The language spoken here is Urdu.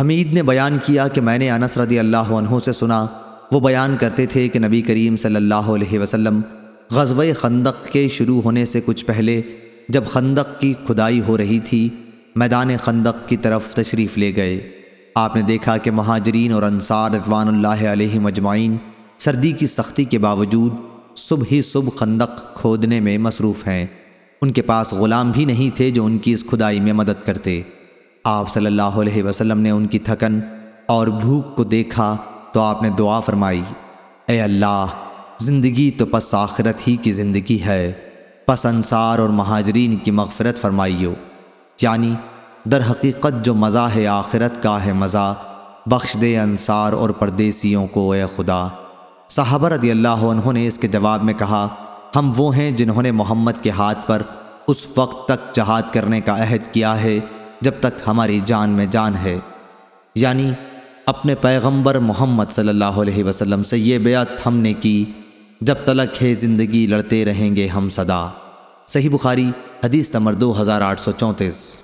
حمید نے بیان کیا کہ میں نے انس رضی اللہ عنہ سے سنا، وہ بیان کرتے تھے کہ نبی کریم صلی اللہ علیہ وسلم غزوہ خندق کے شروع ہونے سے کچھ پہلے جب خندق کی کھدائی ہو رہی تھی، میدان خندق کی طرف تشریف لے گئے۔ آپ نے دیکھا کہ مہاجرین اور انصار رضوان اللہ علیہ مجمعین سردی کی سختی کے باوجود صبح ہی صبح خندق کھودنے میں مصروف ہیں۔ ان کے پاس غلام بھی نہیں تھے جو ان کی اس کھدائی میں مدد کرتے۔ آپ صلی اللہ علیہ وسلم نے ان کی تھکن اور بھوک کو دیکھا تو آپ نے دعا فرمائی، اے اللہ، زندگی تو پس آخرت ہی کی زندگی ہے، پس انصار اور مہاجرین کی مغفرت فرمائیو۔ یعنی در حقیقت جو مزہ ہے آخرت کا ہے مزہ بخش دے انصار اور پردیسیوں کو، اے خدا۔ صحابہ رضی اللہ عنہ نے اس کے جواب میں کہا، ہم وہ ہیں جنہوں نے محمد کے ہاتھ پر اس وقت تک جہاد کرنے کا عہد کیا ہے جب تک ہماری جان میں جان ہے۔ یعنی اپنے پیغمبر محمد صلی اللہ علیہ وسلم سے یہ بیعت ہم نے کی، جب تلک ہے زندگی لڑتے رہیں گے ہم صدا۔ صحیح بخاری، حدیث نمبر دو ہزار آٹھ سو چونتیس۔